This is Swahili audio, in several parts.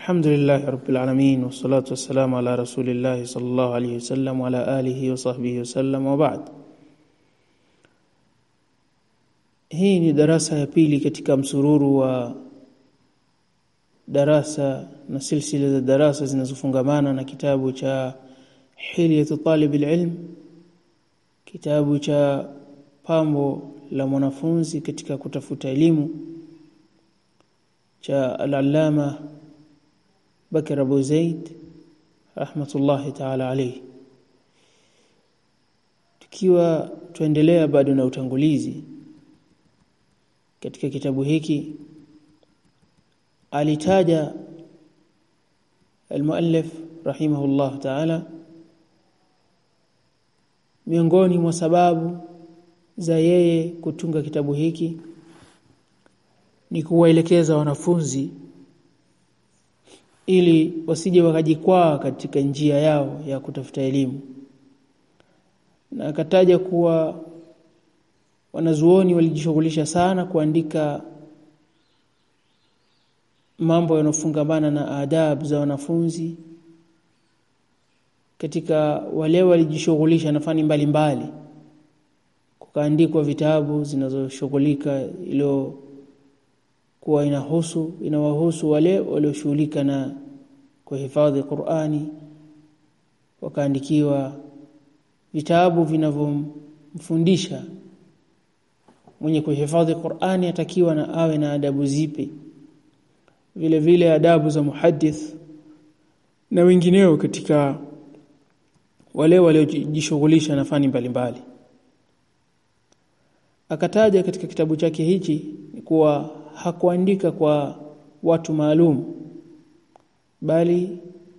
الحمد لله رب العالمين والصلاة والسلام على رسول الله صلى الله عليه وسلم وعلى آله وصحبه وسلم وبعد هي دراسة يبيلي كتكام سرور و دراسة نسلسلة دراسة نزفن غمانا كتاب حلية طالب العلم كتاب شا pambo la mwanafunzi katika kutafuta elimu العلامة Bakr Abu Zaid rahmatullahi ta'ala alayhi. Tukiwa tuendelea bado na utangulizi katika kitabu hiki alitaja almuallif rahimahullah ta'ala miongoni mwa sababu za yeye kutunga kitabu hiki ni kuwaelekeza wanafunzi ili wasije wakajikwaa katika njia yao ya kutafuta elimu. Na akataja kuwa wanazuoni walijishughulisha sana kuandika mambo yanofungamana na adabu za wanafunzi katika wale walijishughulisha na fani mbalimbali. Kukaandikwa vitabu zinazoshughulika ilo kuwa inahusu inawahusu wale walioshughulika na kuhifadhi Qur'ani wakaandikiwa vitabu vinavyomfundisha. Mwenye kuhifadhi Qur'ani atakiwa na awe na adabu zipi? Vile vile adabu za muhaddith na wengineo katika wale waliojishughulisha na fani mbalimbali. Akataja katika kitabu chake hichi kuwa hakuandika kwa watu maalum bali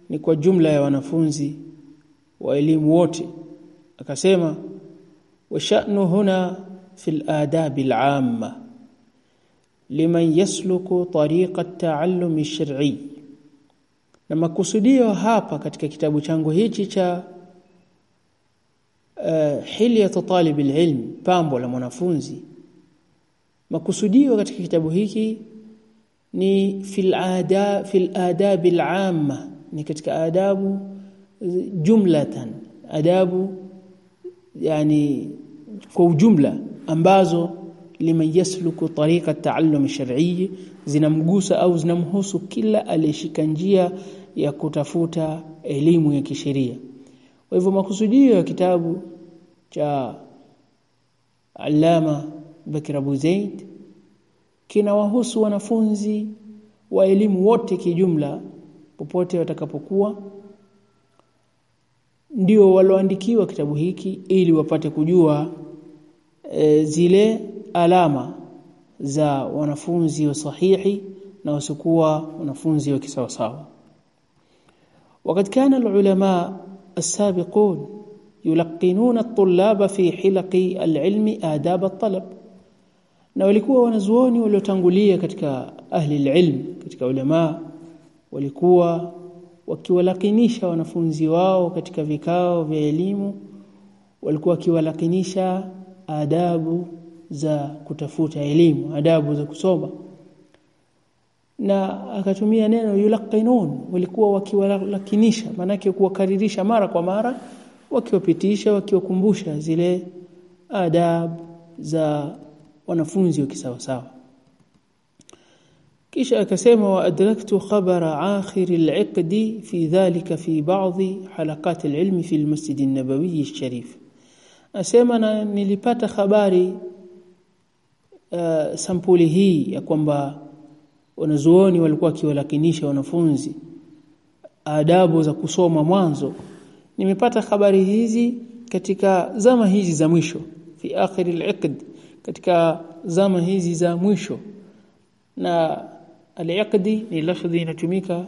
ni kwa jumla ya wanafunzi wa elimu wote. Akasema washa'nu huna fil adab al'amma liman yasluku tariqa at-ta'allum ash-shar'i. Na makusudio hapa katika kitabu changu hichi cha uh, hilyatu talib al-ilm pambo la mwanafunzi makusudio katika kitabu hiki ni fil ada fil adab ni katika adabu jumlatan adabu yani kwa ujumla ambazo liman yasluku tariqa ta'allum shar'i zinamgusa au zinamhusu kila aliyeshika njia ya kutafuta elimu ya kisheria. Kwa hivyo makusudio ya kitabu cha Allama Bakr Abu Zaid kinawahusu wanafunzi wa elimu wote kijumla popote watakapokuwa ndio walioandikiwa kitabu hiki ili wapate kujua e, zile alama za wanafunzi wa sahihi na wasiokuwa wanafunzi wa kisawasawa wakati kana ulama السابقون يلقنون الطلاب في حلق العلم آداب الطلب na walikuwa wanazuoni waliotangulia katika ahli alilm katika ulama walikuwa wakiwalakinisha wanafunzi wao katika vikao vya elimu walikuwa wakiwalakinisha adabu za kutafuta elimu adabu za kusoma. Na akatumia neno yulaqinun walikuwa wakiwalakinisha manake kuwakaririsha mara kwa mara wakiwapitisha wakiwakumbusha zile adabu za wanafunzi wa kisawasawa. Kisha akasema wa adraktu khabara akhir al-iqdi fi dhalika fi ba'd halaqat al-ilm fi al-masjid an-nabawi al-sharif. Asema na nilipata habari uh, sampuli hii ya kwamba wanazuoni walikuwa kiwalakinisha wanafunzi adabu za kusoma mwanzo. Nimepata habari hizi katika zama hizi za mwisho fi akhir al-iqd katika zama hizi za mwisho. Na al-iqdi ni lafdhi inatumika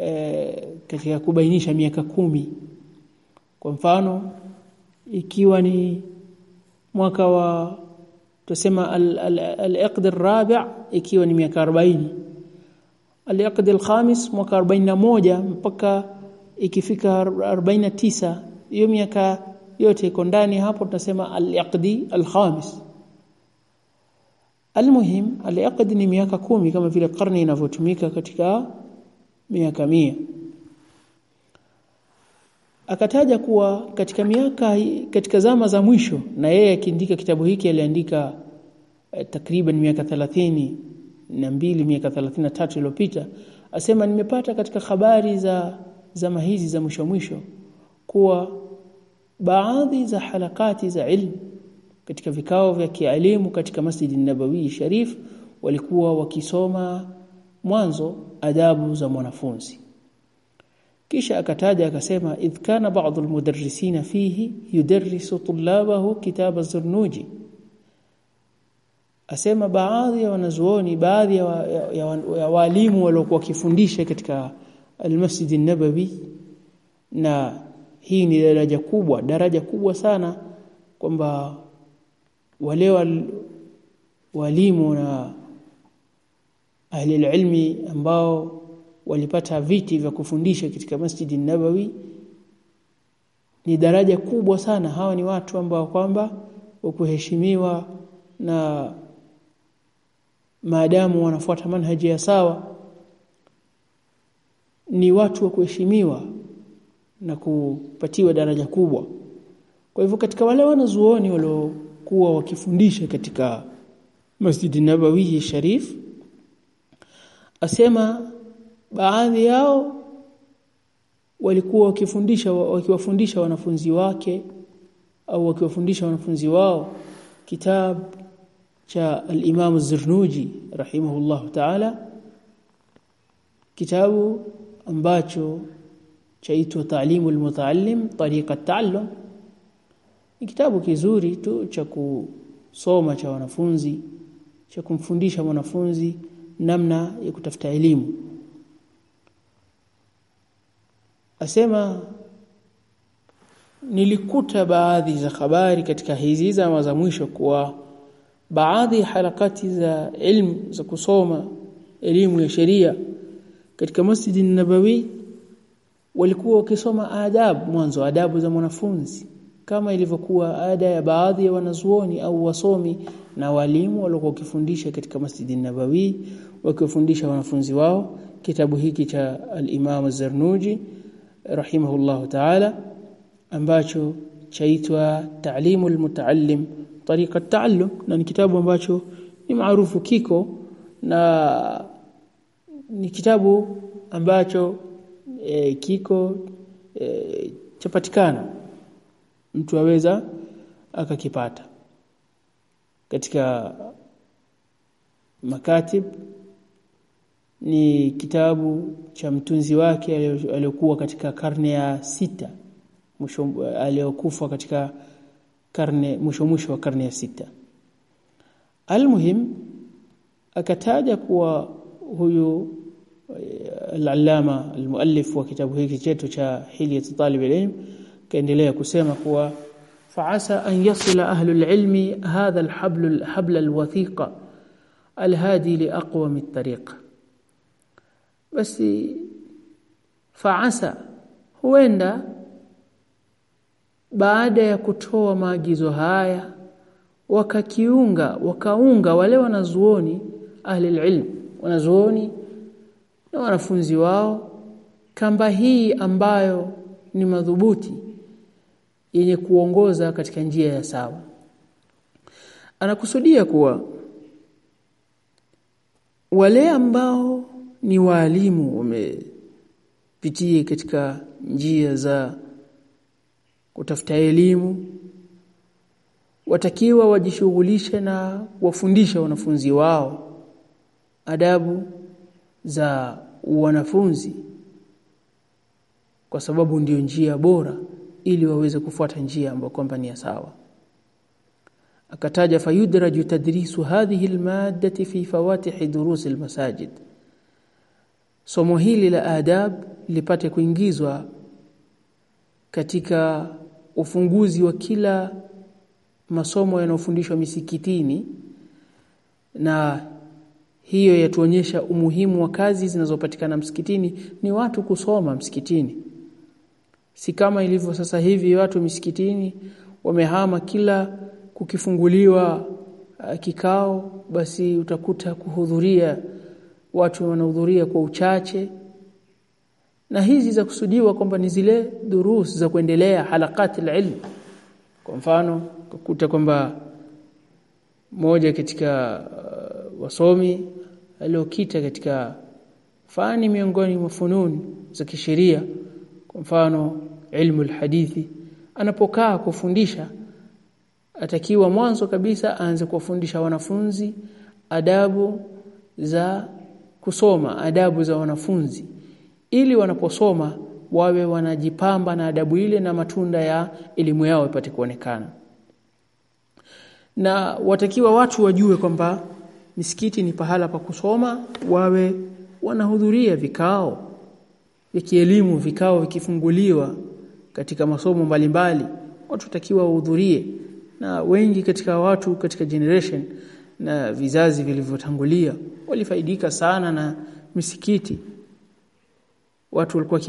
e, katika kubainisha miaka kumi. Kwa mfano ikiwa ni mwaka wa tusema al-iqd ar-rabi' ikiwa ni miaka 40 al-iqd al-khamis mwaka 41 mpaka ikifika 49 hiyo miaka yote iko ndani hapo tunasema al-iqdi al-khamis Almuhim al-aqd ni miaka kumi kama vile karne inavyotumika katika miaka mia. Akataja kuwa katika miaka katika zama za mwisho na yeye akiandika kitabu hiki aliandika eh, takriban miaka 30 na mbili miaka 33 iliyopita asema nimepata katika habari za zama hizi za mwisho mwisho kuwa baadhi za halakati za ilmu katika vikao vya kialimu katika masjidi Nabawi Sharif walikuwa wakisoma mwanzo adabu za mwanafunzi. Kisha akataja akasema idh kana ba'd almudarrisina fihi yudarrisu tullabahu kitaba az-zurnuji. Asema baadhi ya wanazuoni baadhi ya, wa, ya, ya, ya walimu waliokuwa wakifundisha katika almasjid an-nabawi na hii ni daraja kubwa daraja kubwa sana kwamba wale wal, walimu na ahli ilmi ambao walipata viti vya kufundisha katika Masjidi Nabawi ni daraja kubwa sana. Hawa ni watu ambao kwamba wakuheshimiwa na maadamu wanafuata manhaji ya sawa ni watu wa kuheshimiwa na kupatiwa daraja kubwa. Kwa hivyo katika wale wanazuoni waliokuwa wakifundisha katika Masjid Nabawi Sharif asema baadhi yao walikuwa wakifundisha wakiwafundisha wanafunzi wake au wakiwafundisha wanafunzi wao kitab cha al-Imam Az-Zirnuji rahimahullahu ta'ala kitabu ambacho chaitwa Ta'limul al-Muta'allim tariqa ta'allum ni kitabu kizuri tu cha kusoma cha wanafunzi cha kumfundisha mwanafunzi namna ya kutafuta elimu. Asema nilikuta baadhi za habari katika hizi zama za mwisho kuwa baadhi ya harakati za ilmu za kusoma elimu ya sheria katika Masjid Nabawi walikuwa wakisoma adabu mwanzo adabu za mwanafunzi kama ilivyokuwa ada ya baadhi ya wanazuoni au wasomi na walimu waliokuwa wakifundisha katika masjidi Nabawi wakiwafundisha wanafunzi wao. Kitabu hiki cha al-Imam Az-Zarnuji rahimahullah ta'ala ambacho chaitwa Ta'limu al-Muta'allim tariqa at-ta'allum na ni kitabu ambacho ni maarufu kiko na ni kitabu ambacho e, kiko e, chapatikana mtu aweza akakipata. Katika makatib ni kitabu cha mtunzi wake aliyokuwa katika karne ya sita aliyokufa katika karne mwisho mwisho wa karne ya sita. Almuhim akataja kuwa huyu al-allama al-muallif wa kitabu hiki chetu cha hilyat talib al-ilm kaendelea kusema kuwa faasa an yasila ahlul ilmi hadha alhabl alhabl alwathiqa alhadi liaqwami altariq basi faasa huenda baada ya kutoa maagizo haya wakakiunga wakaunga wale wanazuoni ahli ilm wanazuoni na wanafunzi wao kamba hii ambayo ni madhubuti yenye kuongoza katika njia ya sawa. Anakusudia kuwa wale ambao ni waalimu wamepitia katika njia za kutafuta elimu watakiwa wajishughulishe na wafundisha wanafunzi wao adabu za wanafunzi kwa sababu ndiyo njia bora ili waweze kufuata njia ambayo kwamba ni sawa. Akataja fayudraju tadrisu hadhihi almaddati fi fawatih durus almasajid. Somo hili la adab lipate kuingizwa katika ufunguzi wa kila masomo yanayofundishwa misikitini na hiyo yatuonyesha umuhimu wa kazi zinazopatikana msikitini. Ni watu kusoma msikitini si kama ilivyo sasa hivi watu misikitini wamehama kila kukifunguliwa uh, kikao basi utakuta kuhudhuria watu wanahudhuria kwa uchache. Na hizi za kusudiwa kwamba ni zile durus za kuendelea halakati ilmu kwa mfano kukuta kwamba moja katika uh, wasomi aliokita katika fani miongoni mwa fununi za kisheria kwa mfano ilmu alhadithi anapokaa kufundisha atakiwa mwanzo kabisa aanze kuwafundisha wanafunzi adabu za kusoma adabu za wanafunzi. Ili wanaposoma wawe wanajipamba na adabu ile na matunda ya elimu yao ipate kuonekana. Na watakiwa watu wajue kwamba misikiti ni pahala pa kusoma wawe wanahudhuria vikao vya kielimu vikao vikifunguliwa katika masomo mbalimbali watu takiwa wahudhurie. Na wengi katika watu katika generation na vizazi vilivyotangulia walifaidika sana na misikiti. Watu walikuwa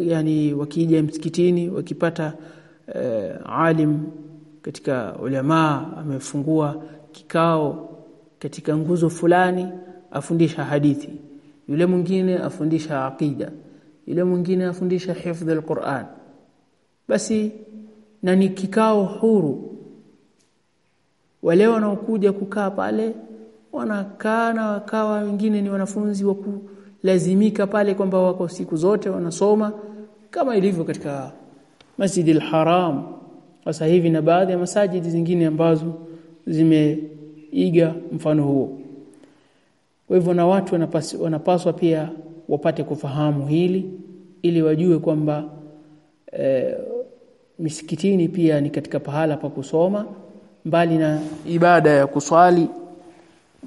yani wakija msikitini wakipata uh, alim katika ulama amefungua kikao katika nguzo fulani afundisha hadithi. Yule mwingine afundisha aqida yule mwingine afundisha hifdh alquran. Basi na ni kikao huru. Wale wanaokuja kukaa pale wanakaa na wakawa wengine ni wanafunzi wa kulazimika pale kwamba wako siku zote wanasoma kama ilivyo katika Masjidil Haram sasa hivi na baadhi ya masajidi zingine ambazo zimeiga mfano huo. Kwa hivyo na watu wanapaswa pia wapate kufahamu hili ili wajue kwamba e, misikitini pia ni katika pahala pa kusoma mbali na ibada ya kuswali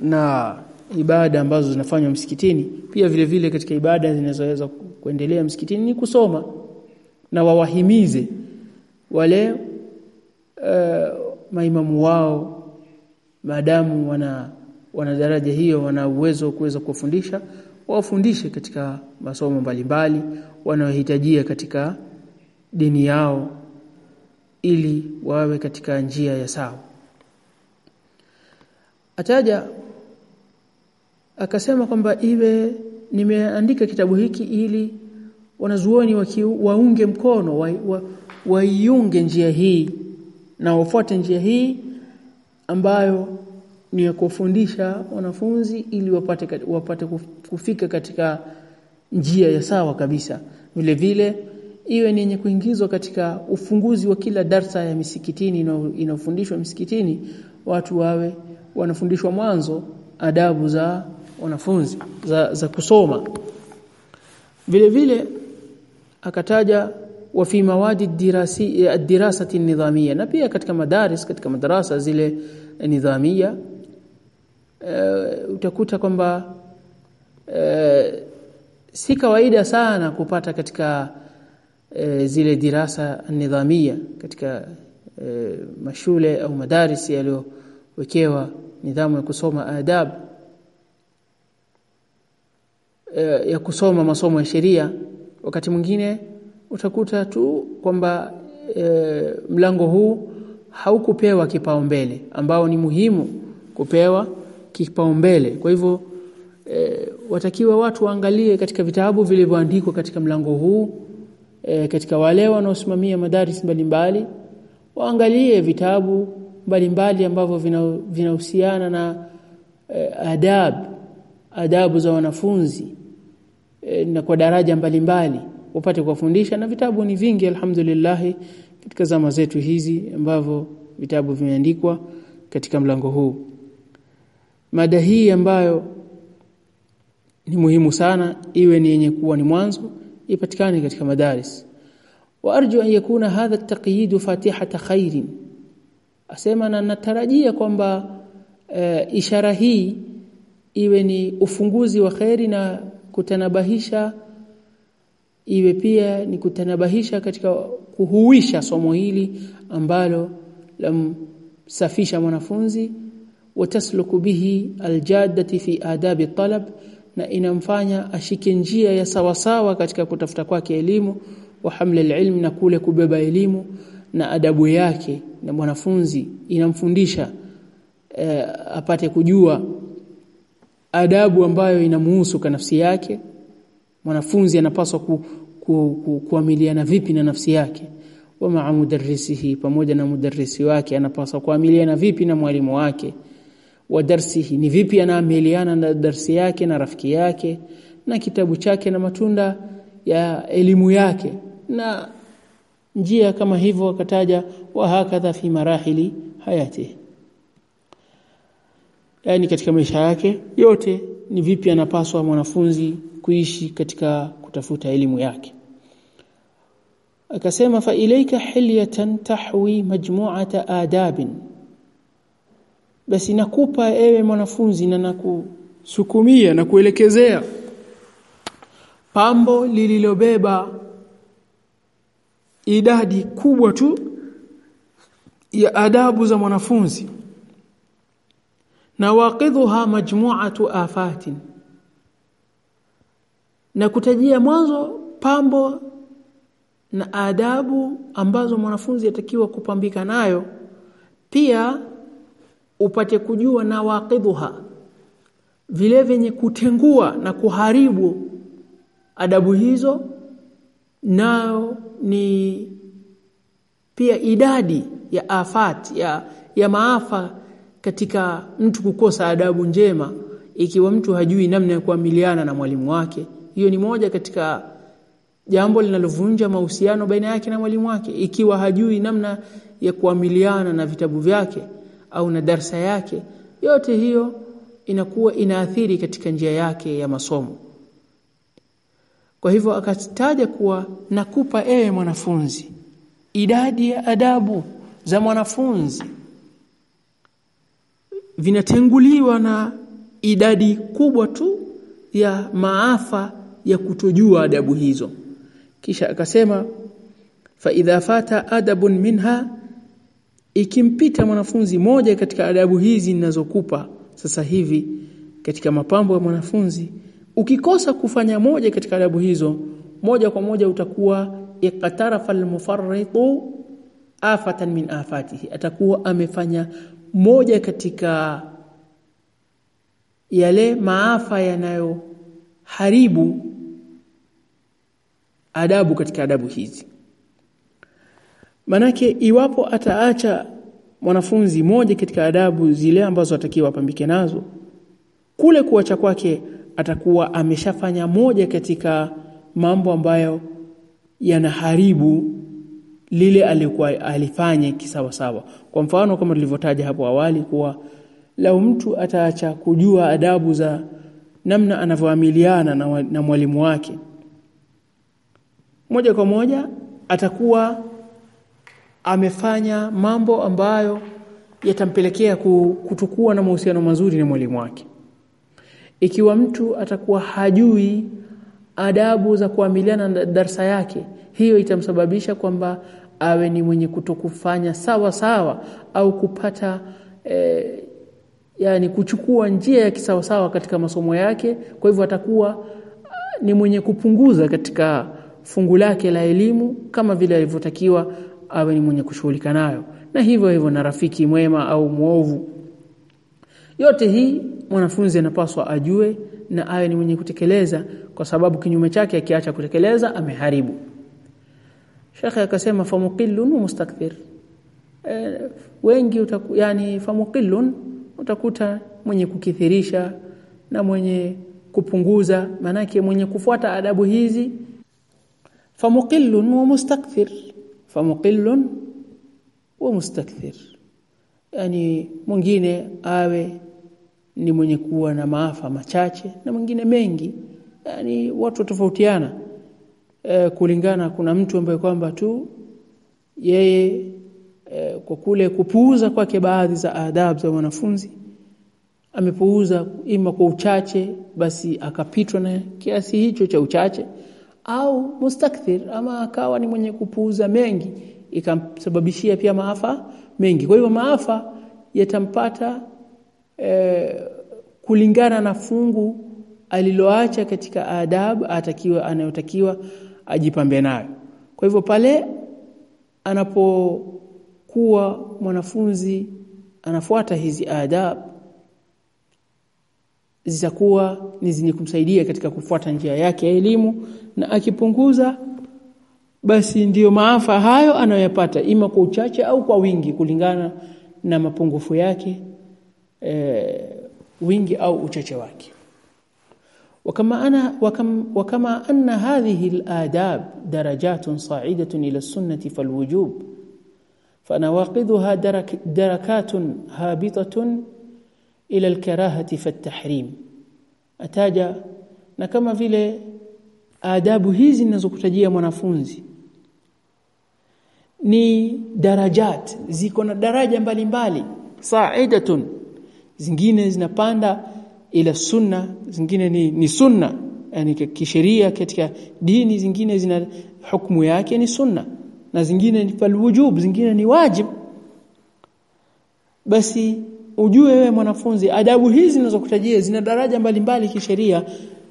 na ibada ambazo zinafanywa msikitini. Pia vile vile katika ibada zinazoweza kuendelea msikitini ni kusoma na wawahimize wale uh, maimamu wao maadamu wana wana daraja hiyo wana uwezo kuweza kufundisha wawafundishe katika masomo mbalimbali wanaohitajia katika dini yao ili wawe katika njia ya sawa. Ataja akasema kwamba iwe nimeandika kitabu hiki ili wanazuoni waunge mkono waiunge wa, wa njia hii na wafuate njia hii ambayo ni ya kufundisha wanafunzi ili wapate wapate kufika katika njia ya sawa kabisa. Vile vile iwe ni yenye kuingizwa katika ufunguzi wa kila darsa ya misikitini inayofundishwa misikitini watu wawe wanafundishwa mwanzo adabu za wanafunzi za, za kusoma. Vile vile akataja wa fi mawadi dirasi ad-dirasati nidhamia na pia katika madaris katika madarasa zile nidhamia uh, utakuta kwamba uh, si kawaida sana kupata katika e, zile dirasa nidhamia katika e, mashule au madaris yaliyowekewa nidhamu ya kusoma adab e, ya kusoma masomo ya sheria wakati mwingine utakuta tu kwamba e, mlango huu haukupewa kipaumbele ambao ni muhimu kupewa kipaumbele. Kwa hivyo e, watakiwa watu waangalie katika vitabu vilivyoandikwa katika mlango huu e, katika wale wanaosimamia madaris mbalimbali waangalie vitabu mbalimbali ambavyo vinahusiana na e, adab adabu za wanafunzi e, na kwa daraja mbalimbali wapate kuwafundisha. Na vitabu ni vingi alhamdulillah katika zama zetu hizi ambavyo vitabu vimeandikwa katika mlango huu. Mada hii ambayo ni muhimu sana iwe ni yenye kuwa ni mwanzo ipatikane katika madaris. Wa arju an yakuna hadha at-taqyid fatihata khairin. Asema na natarajia kwamba e, ishara hii iwe ni ufunguzi wa khairi na kutanabahisha iwe pia ni kutanabahisha katika kuhuisha somo hili ambalo lamsafisha mwanafunzi. Watasluku bihi aljaddati fi adabi talab na inamfanya ashike njia ya sawasawa katika kutafuta kwake elimu wa hamla alilm na kule kubeba elimu na adabu yake na mwanafunzi. Inamfundisha e, apate kujua adabu ambayo inamuhusu kwa nafsi yake. Mwanafunzi anapaswa ku, ku, ku, kuamiliana vipi na nafsi yake? Wa maa mudarrisihi pamoja na mudarrisi wake anapaswa kuamiliana vipi na mwalimu wake wa darsihi ni vipi anaamiliana na darsi yake na rafiki yake na kitabu chake na matunda ya elimu yake? Na njia kama hivyo akataja wa hakadha fi marahili hayati. Yani katika maisha yake yote ni vipi anapaswa mwanafunzi kuishi katika kutafuta elimu yake? Akasema fa ilayka hilyatan tahwi majmu'ata adabin basi nakupa ewe mwanafunzi na nakusukumia na kuelekezea. Pambo lililobeba idadi kubwa tu ya adabu za mwanafunzi. Na waqidhuha majmu'atu afatin. Na kutajia mwanzo pambo na adabu ambazo mwanafunzi atakiwa kupambika nayo. Pia upate kujua na waqidhuha. Vile vyenye kutengua na kuharibu adabu hizo nao ni pia idadi ya afat ya, ya maafa katika mtu kukosa adabu njema ikiwa mtu hajui namna ya kuamiliana na mwalimu wake. Hiyo ni moja katika jambo linalovunja mahusiano baina yake na mwalimu wake ikiwa hajui namna ya kuamiliana na vitabu vyake au na darsa yake yote hiyo inakuwa inaathiri katika njia yake ya masomo. Kwa hivyo akataja kuwa nakupa ewe mwanafunzi idadi ya adabu za mwanafunzi. Vinatenguliwa na idadi kubwa tu ya maafa ya kutojua adabu hizo. Kisha akasema fa idha fata adabun minha ikimpita mwanafunzi moja katika adabu hizi ninazokupa sasa hivi katika mapambo ya mwanafunzi ukikosa kufanya moja katika adabu hizo moja kwa moja utakuwa iqtarafa almufarritu afatan min afatihi. Atakuwa amefanya moja katika yale maafa yanayoharibu adabu katika adabu hizi manake iwapo ataacha mwanafunzi moja katika adabu zile ambazo atakiwa apambike nazo kule kuacha kwake atakuwa ameshafanya moja katika mambo ambayo yanaharibu lile alikuwa alifanye kisawasawa. kwa mfano kama tulivyotaja hapo awali kuwa lau mtu ataacha kujua adabu za namna anavyoamiliana na, na mwalimu wake moja kwa moja atakuwa amefanya mambo ambayo yatampelekea kutokuwa na mahusiano mazuri na mwalimu wake. Ikiwa mtu atakuwa hajui adabu za kuamiliana na darsa yake hiyo itamsababisha kwamba awe ni mwenye kutokufanya sawa sawa au kupata e, yani kuchukua njia ya kisawa sawa katika masomo yake. Kwa hivyo atakuwa ni mwenye kupunguza katika fungu lake la elimu kama vile alivyotakiwa awe ni mwenye kushughulika nayo. Na hivyo hivyo na rafiki mwema au mwovu. Yote hii mwanafunzi anapaswa ajue na awe ni mwenye kutekeleza kwa sababu kinyume chake akiacha kutekeleza ameharibu. Sheikh akasema famuqillun mustakthir e, wengi utaku, yani famuqillun utakuta mwenye kukithirisha na mwenye kupunguza manake mwenye kufuata adabu hizi. Famuqillun wa mustakthir famuqillun wa mustakthir yani mwingine awe ni mwenye kuwa na maafa machache na mwingine mengi. Yani watu tofautiana e, kulingana kuna mtu ambaye kwamba tu yeye e, kwa kule kupuuza kwake baadhi za adabu za wanafunzi amepuuza ima kwa uchache basi akapitwa na kiasi hicho cha uchache au mustakthir ama akawa ni mwenye kupuuza mengi ikamsababishia pia maafa mengi. Kwa hivyo maafa yatampata e, kulingana na fungu aliloacha katika adab atakiwa anayotakiwa ajipambe nayo. Kwa hivyo pale anapokuwa mwanafunzi anafuata hizi adabu zitakuwa ni zenye kumsaidia katika kufuata njia yake ya elimu na akipunguza basi ndiyo maafa hayo anayoyapata ima kwa uchache au kwa wingi kulingana na mapungufu yake e, wingi au uchache wake وكما أنا وكم وكما أن هذه الآداب درجات صاعدة إلى السنة فالوجوب فنواقضها درك دركات هابطة ila alkarahati fatahrim ataja na kama vile adabu hizi ninazokutajia mwanafunzi ni darajat ziko na daraja mbalimbali. Sa'idatun zingine zinapanda ila sunna zingine ni, ni sunna. Yani kisheria katika dini zingine zina hukumu yake ni sunna na zingine ni falwujub zingine ni wajib. Basi ujue wewe mwanafunzi adabu hizi ninazokutajia zina daraja mbalimbali kisheria.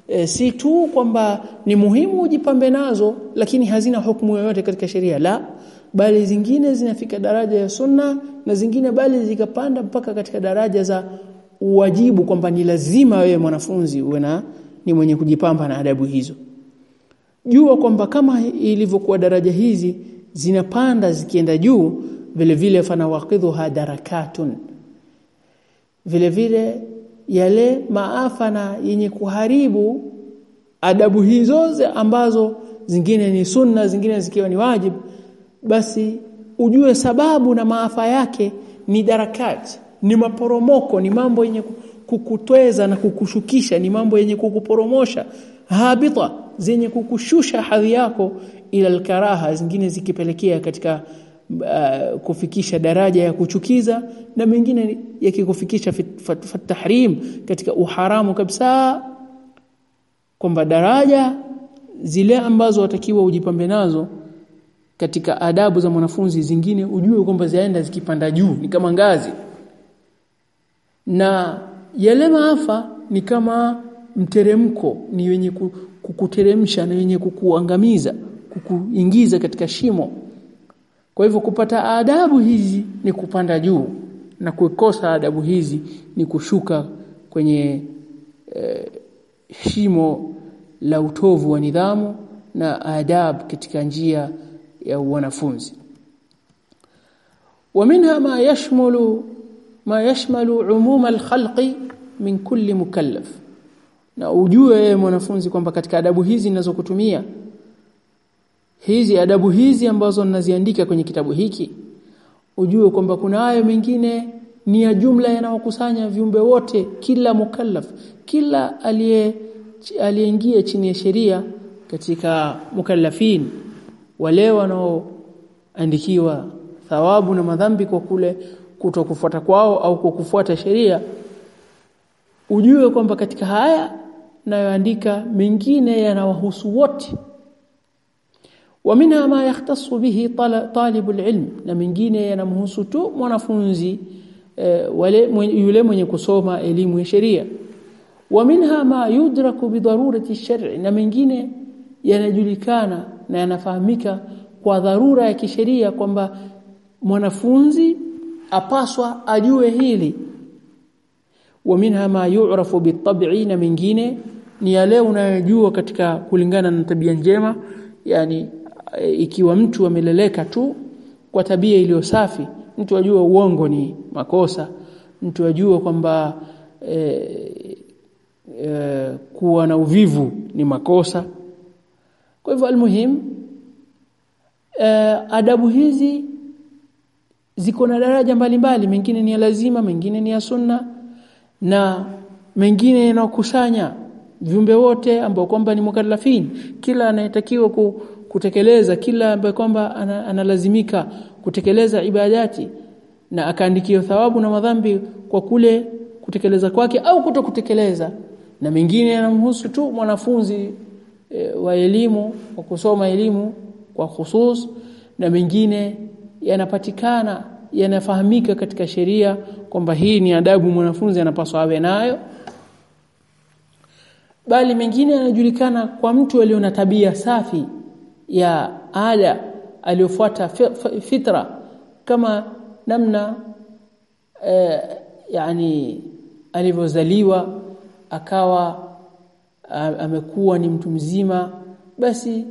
E, si tu kwamba ni muhimu ujipambe nazo lakini hazina hukumu yoyote katika sheria. La bali zingine zinafika daraja ya sunna na zingine bali zikapanda mpaka katika daraja za uwajibu kwamba ni lazima wewe mwanafunzi uwe na ni mwenye kujipamba na adabu hizo. Jua kwamba kama ilivyokuwa daraja hizi zinapanda zikienda juu vile vile fanawaqidhuha darakatun vile vile yale maafa na yenye kuharibu adabu hizo ambazo zingine ni sunna zingine zikiwa ni wajib basi ujue sababu na maafa yake ni darakati ni maporomoko ni mambo yenye kukutweza na kukushukisha ni mambo yenye kukuporomosha habita zenye kukushusha hadhi yako ila alkaraha zingine zikipelekea katika uh, kufikisha daraja ya kuchukiza na mengine yakikufikisha fatahrim katika uharamu kabisa kwamba daraja zile ambazo watakiwa ujipambe nazo katika adabu za mwanafunzi zingine ujue kwamba zaenda zikipanda juu ni kama ngazi. Na yale maafa ni kama mteremko ni wenye kukuteremsha na wenye kukuangamiza kukuingiza katika shimo kwa hivyo kupata adabu hizi ni kupanda juu na kukosa adabu hizi ni kushuka kwenye e, shimo la utovu wa nidhamu na adab katika njia ya wanafunzi ومنها ما يشمل ما يشمل عموم الخلق min kulli mukallaf na ujue mwanafunzi kwamba katika adabu hizi ninazokutumia hizi adabu hizi ambazo ninaziandika kwenye kitabu hiki ujue kwamba kuna hayo mengine ni ya jumla yanayokusanya viumbe wote kila mukallaf kila aliye aliyeingia chini ya sheria katika mukallafin wale wanaoandikiwa thawabu na madhambi kwa kule kutokufuata kwao au kwa kufuata sheria. Ujue kwamba katika haya nayoandika mengine yanawahusu wote wa minha ma yahtassu bihi talibu alilm na mengine yanamhusu tu mwanafunzi e, wale yule mwenye kusoma elimu ya sheria. wa minha ma yudraku bi darurati shar'i na mengine yanajulikana na yanafahamika kwa dharura ya kisheria kwamba mwanafunzi apaswa ajue hili. wa minha ma yu'rafu bitab'i na mengine ni yale unayojua katika kulingana na tabia njema yani ikiwa mtu ameleleka tu kwa tabia iliyo safi mtu ajua uongo ni makosa mtu ajua kwamba e, e, kuwa na uvivu ni makosa. Kwa hivyo almuhim e, adabu hizi ziko na daraja mbalimbali mengine ni ya lazima mengine ni ya sunna na mengine yanakusanya viumbe wote ambao kwamba ni mukallafin. Kila anayetakiwa kutekeleza kila ambaye kwamba analazimika kutekeleza ibadati na akaandikiwa thawabu na madhambi kwa kule kutekeleza kwake au kuto kutekeleza na mengine yanamhusu tu mwanafunzi e, wa elimu wa kusoma elimu kwa khusus na mengine yanapatikana yanafahamika katika sheria kwamba hii ni adabu mwanafunzi anapaswa awe nayo. Bali mengine yanajulikana kwa mtu aliyona tabia safi ya ada aliyofuata fitra kama namna e, yani alivyozaliwa akawa amekuwa ni mtu mzima basi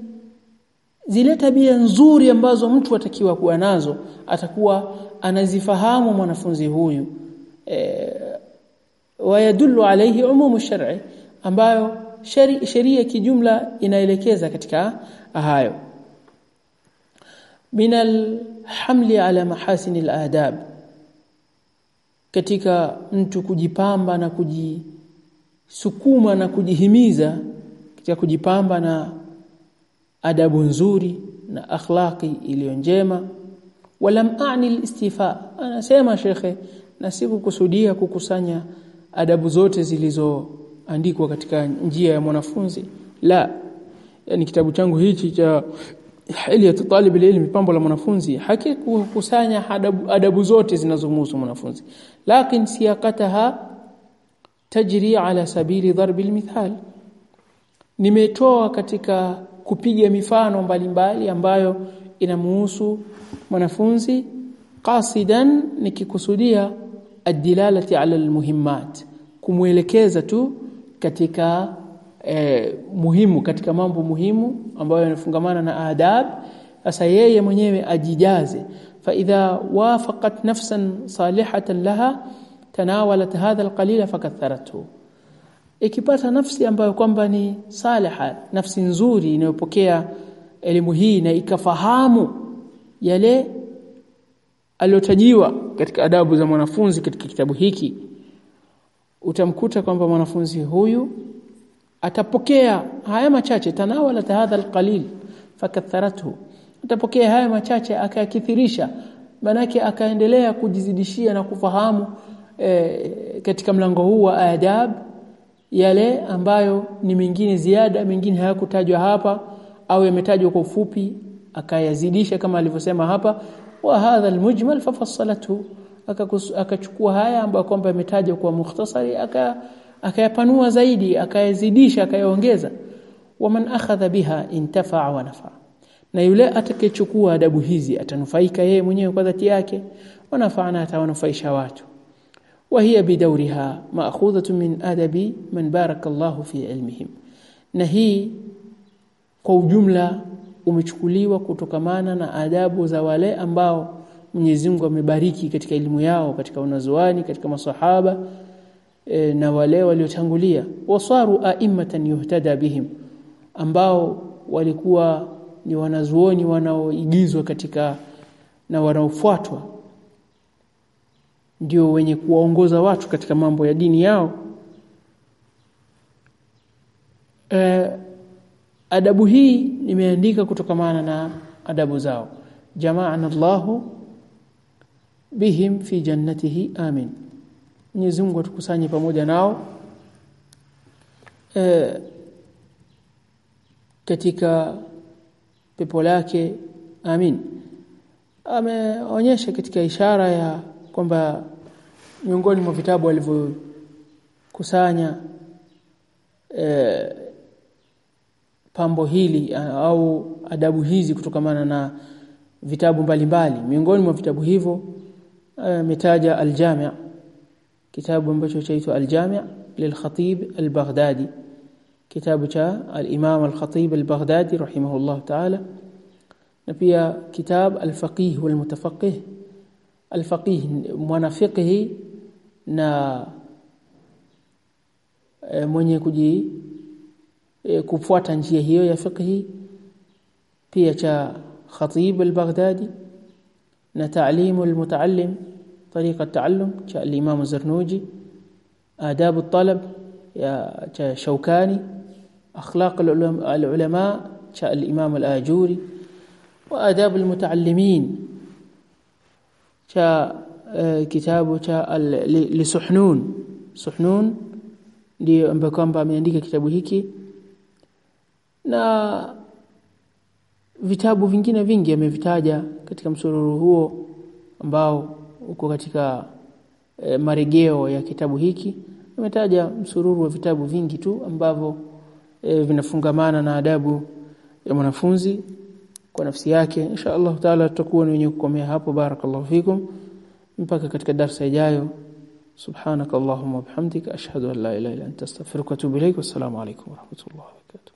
zile tabia nzuri ambazo mtu atakiwa kuwa nazo atakuwa anazifahamu mwanafunzi huyu. E, wayadullu alayhi umumu shar'i ambayo sheria kijumla inaelekeza katika hayo. Min alhamli ala mahasin aladab katika mtu kujipamba na kujisukuma na kujihimiza katika kujipamba na adabu nzuri na akhlaqi iliyo njema. Walam a'ni alistifa anasema shekhe na sikukusudia kukusanya adabu zote zilizoandikwa katika njia ya mwanafunzi. La yani kitabu changu hichi cha ili talib ilmi pambo la mwanafunzi hakikukusanya adabu, adabu zote zinazomhusu mwanafunzi. Lakin siyaqataha tajri ala sabili dharbi almithal. Nimetoa katika kupiga mifano mbalimbali mbali ambayo inamuhusu mwanafunzi qasidan nikikusudia adilalati ala almuhimmat kumwelekeza tu katika eh, muhimu katika mambo muhimu ambayo yanafungamana na adab sasa yeye mwenyewe ajijaze. Fa idha wafaqat nafsan salihatan laha tanawalat hadha alqalila fakatharathu ikipata nafsi ambayo kwamba ni salaha nafsi nzuri inayopokea elimu hii na ikafahamu yale aliyotajiwa katika adabu za mwanafunzi katika kitabu hiki utamkuta kwamba mwanafunzi huyu atapokea haya machache tanawala hadha alqalil fakatharathu atapokea haya machache akayakithirisha manake akaendelea kujizidishia na kufahamu e, katika mlango huu wa adab yale ambayo ni mengine ziada mengine hayakutajwa hapa au yametajwa kwa ufupi akayazidisha kama alivyosema hapa. Wa hadha almujmal fafassalatu akachukua haya ambayo kwamba yametajwa kwa mukhtasari aka akayapanua zaidi akayazidisha akayaongeza waman akhadha biha intafa wa nafa na yule atakayechukua adabu hizi atanufaika yeye mwenyewe kwa dhati yake wanafana atawanufaisha watu وهي بدورها ماخوذه من ادب من بارك الله في علمهم na hii kwa ujumla umechukuliwa kutokamana na adabu za wale ambao Mwenyezi Mungu amebariki katika elimu yao katika unazuani katika masahaba e, na wale waliotangulia. Wasaru a'immatan yuhtada bihim ambao walikuwa ni wanazuoni wanaoigizwa katika na wanaofuatwa ndio wenye kuwaongoza watu katika mambo ya dini yao. E, adabu hii nimeandika kutokamana na adabu zao. Jamaana Allahu bihim fi jannatihi amin Mwenyezi Mungu atukusanye pamoja nao. E, katika pepo lake amin. Ameonyesha katika ishara ya kwamba miongoni mwa vitabu alivyokusanya e, pambo hili au adabu hizi kutokamana na vitabu mbalimbali. Miongoni mwa vitabu hivyo ametaja aljamia al-Jami' kitabu ambacho chaitwa al-Jami' lil-Khatib al-Baghdadi kitabu cha al-Imam al-Khatib al-Baghdadi rahimahullah ta'ala na pia kitab al-Faqih wal-Mutafaqih al-Faqih mwanafiqhi na e, mwenye kuji e, kufuata njia hiyo ya fiqhi pia cha Khatib al-Baghdadi na ta'limu al-mutaallim طريقة تعلم الإمام الزرنوجي آداب الطلب شوكاني. أخلاق العلماء الإمام الآجوري. وآداب المتعلمين آه، كتاب لسحنون. سحنون ndio ambaye kwamba كتابه هيكي نا na vitabu vingine vingi amevitaja katika msururu huo ambao uko katika e, marejeo ya kitabu hiki. Ametaja msururu wa vitabu vingi tu ambavyo e, vinafungamana na adabu ya mwanafunzi kwa nafsi yake. Insha Allah taala tutakuwa ni wenye kukomea hapo. Barakallahu fikum. Mpaka katika darasa ijayo. Subhanakallahumma bihamdika. Ashhadu an la ilaha illa anta astaghfiruka wa atubu ilaik wassalamu alaykum wa rahmatullahi wa barakatuh